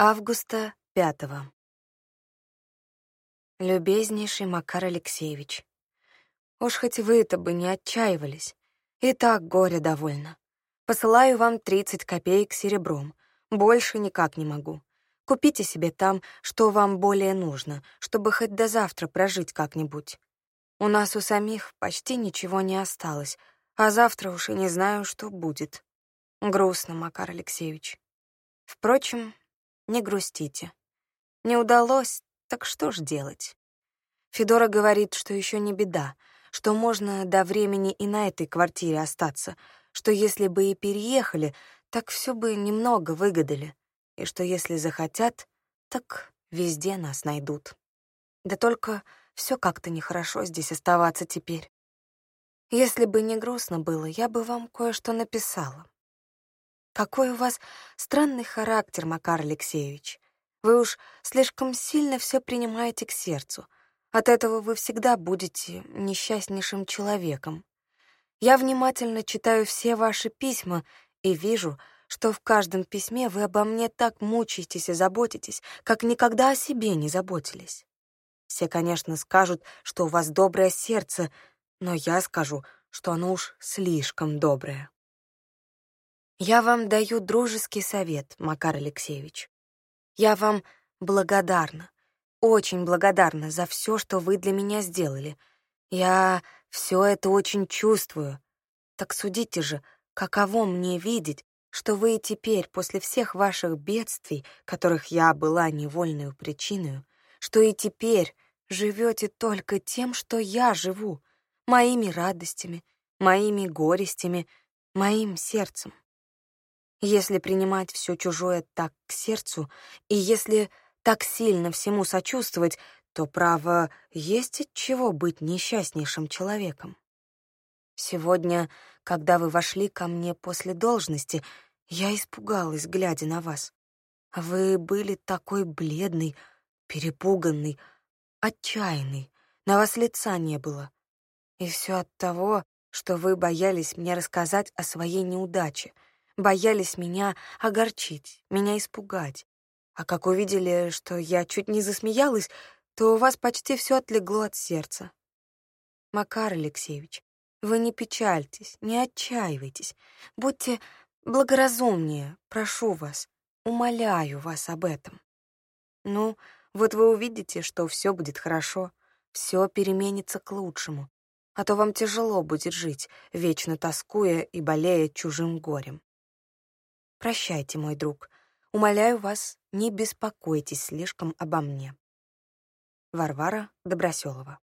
Августа пятого. Любезнейший Макар Алексеевич, уж хоть вы-то бы не отчаивались, и так горе довольно. Посылаю вам 30 копеек серебром, больше никак не могу. Купите себе там, что вам более нужно, чтобы хоть до завтра прожить как-нибудь. У нас у самих почти ничего не осталось, а завтра уж и не знаю, что будет. Грустно, Макар Алексеевич. Впрочем, не грустите. Не удалось, так что ж делать? Федора говорит, что еще не беда, что можно до времени и на этой квартире остаться, что если бы и переехали, так все бы немного выгадали, и что если захотят, так везде нас найдут. Да только все как-то нехорошо здесь оставаться теперь. Если бы не грустно было, я бы вам кое-что написала. Какой у вас странный характер, Макар Алексеевич. Вы уж слишком сильно все принимаете к сердцу. От этого вы всегда будете несчастнейшим человеком. Я внимательно читаю все ваши письма и вижу, что в каждом письме вы обо мне так мучаетесь и заботитесь, как никогда о себе не заботились. Все, конечно, скажут, что у вас доброе сердце, но я скажу, что оно уж слишком доброе. Я вам даю дружеский совет, Макар Алексеевич. Я вам благодарна, очень благодарна за все, что вы для меня сделали. Я все это очень чувствую. Так судите же, каково мне видеть, что вы и теперь, после всех ваших бедствий, которых я была невольной причиной, что и теперь живете только тем, что я живу, моими радостями, моими горестями, моим сердцем. Если принимать все чужое так к сердцу, и если так сильно всему сочувствовать, то, право, есть от чего быть несчастнейшим человеком. Сегодня, когда вы вошли ко мне после должности, я испугалась, глядя на вас. Вы были такой бледный, перепуганный, отчаянный, на вас лица не было. И все от того, что вы боялись мне рассказать о своей неудаче — боялись меня огорчить, меня испугать. А как увидели, что я чуть не засмеялась, то у вас почти все отлегло от сердца. Макар Алексеевич, вы не печальтесь, не отчаивайтесь. Будьте благоразумнее, прошу вас, умоляю вас об этом. Ну, вот вы увидите, что все будет хорошо, все переменится к лучшему, а то вам тяжело будет жить, вечно тоскуя и болея чужим горем. Прощайте, мой друг. Умоляю вас, не беспокойтесь слишком обо мне. Варвара Доброселова